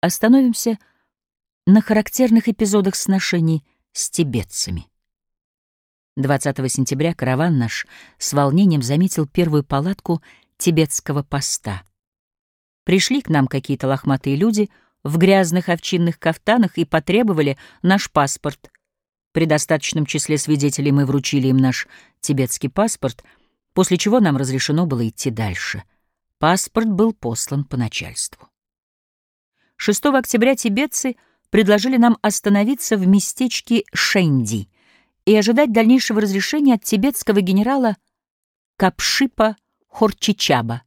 Остановимся на характерных эпизодах сношений с тибетцами. 20 сентября караван наш с волнением заметил первую палатку тибетского поста. Пришли к нам какие-то лохматые люди в грязных овчинных кафтанах и потребовали наш паспорт. При достаточном числе свидетелей мы вручили им наш тибетский паспорт, после чего нам разрешено было идти дальше. Паспорт был послан по начальству. 6 октября тибетцы предложили нам остановиться в местечке Шенди и ожидать дальнейшего разрешения от тибетского генерала Капшипа Хорчичаба,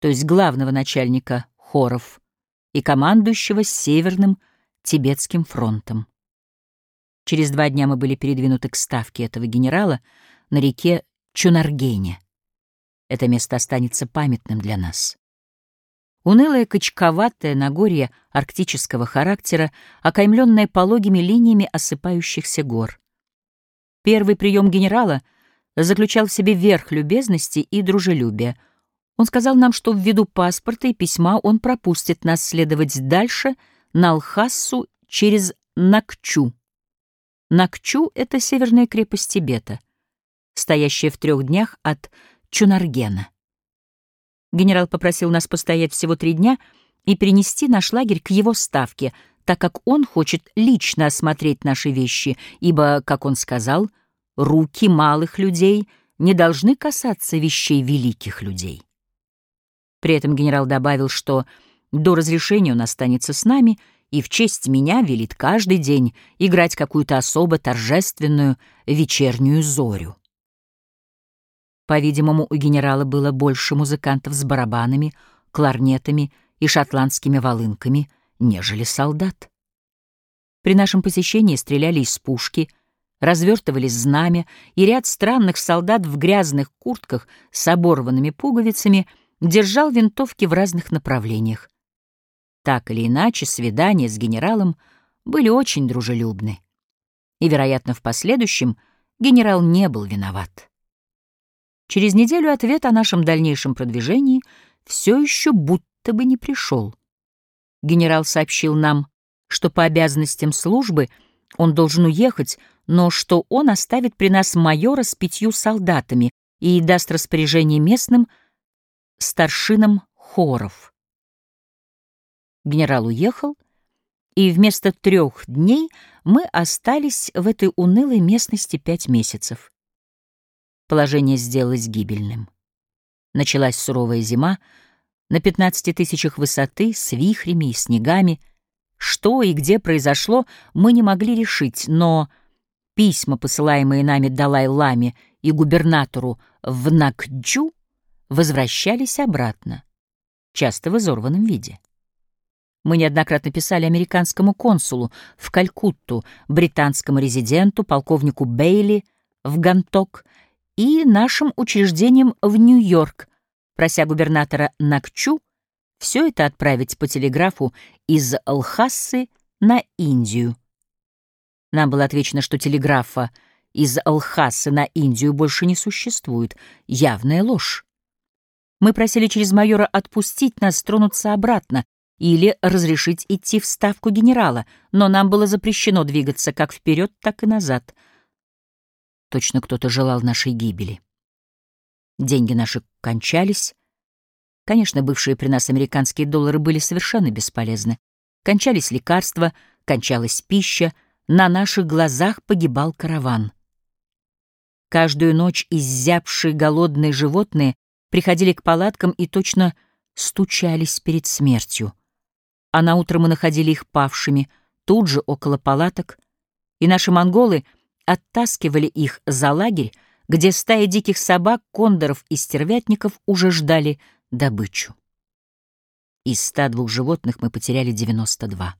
то есть главного начальника хоров и командующего Северным Тибетским фронтом. Через два дня мы были передвинуты к ставке этого генерала на реке Чунаргене. Это место останется памятным для нас. Унылое качковатое Нагорье арктического характера, окаймленное пологими линиями осыпающихся гор. Первый прием генерала заключал в себе верх любезности и дружелюбия. Он сказал нам, что ввиду паспорта и письма он пропустит нас следовать дальше на Алхассу через Накчу. Накчу — это северная крепость Тибета, стоящая в трех днях от Чунаргена. Генерал попросил нас постоять всего три дня и перенести наш лагерь к его ставке, так как он хочет лично осмотреть наши вещи, ибо, как он сказал, руки малых людей не должны касаться вещей великих людей. При этом генерал добавил, что до разрешения он останется с нами и в честь меня велит каждый день играть какую-то особо торжественную вечернюю зорю. По-видимому, у генерала было больше музыкантов с барабанами, кларнетами и шотландскими волынками, нежели солдат. При нашем посещении стреляли из пушки, развертывались знамя, и ряд странных солдат в грязных куртках с оборванными пуговицами держал винтовки в разных направлениях. Так или иначе, свидания с генералом были очень дружелюбны. И, вероятно, в последующем генерал не был виноват. Через неделю ответ о нашем дальнейшем продвижении все еще будто бы не пришел. Генерал сообщил нам, что по обязанностям службы он должен уехать, но что он оставит при нас майора с пятью солдатами и даст распоряжение местным старшинам хоров. Генерал уехал, и вместо трех дней мы остались в этой унылой местности пять месяцев положение сделалось гибельным. Началась суровая зима, на 15 тысячах высоты, с вихрями и снегами. Что и где произошло, мы не могли решить, но письма, посылаемые нами Далай-Ламе и губернатору в Накджу, возвращались обратно, часто в изорванном виде. Мы неоднократно писали американскому консулу в Калькутту, британскому резиденту, полковнику Бейли в Ганток и нашим учреждением в Нью-Йорк, прося губернатора Накчу все это отправить по телеграфу из Алхассы на Индию. Нам было отвечено, что телеграфа из Алхасы на Индию больше не существует. Явная ложь. Мы просили через майора отпустить нас, тронуться обратно или разрешить идти в ставку генерала, но нам было запрещено двигаться как вперед, так и назад — Точно кто-то желал нашей гибели. Деньги наши кончались. Конечно, бывшие при нас американские доллары были совершенно бесполезны. Кончались лекарства, кончалась пища, на наших глазах погибал караван. Каждую ночь изябшие голодные животные приходили к палаткам и точно стучались перед смертью. А на утро мы находили их павшими, тут же около палаток, и наши монголы — оттаскивали их за лагерь, где стаи диких собак, кондоров и стервятников уже ждали добычу. Из 102 животных мы потеряли 92.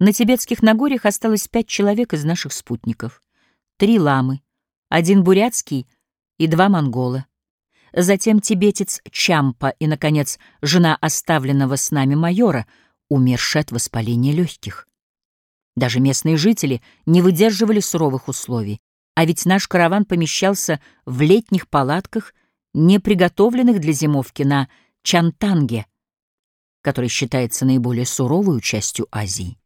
На тибетских Нагорьях осталось пять человек из наших спутников. Три ламы, один бурятский и два монгола. Затем тибетец Чампа и, наконец, жена оставленного с нами майора, умершая от воспаления легких. Даже местные жители не выдерживали суровых условий, а ведь наш караван помещался в летних палатках, не приготовленных для зимовки на Чантанге, который считается наиболее суровой частью Азии.